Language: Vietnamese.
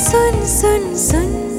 xuân xuân xuân.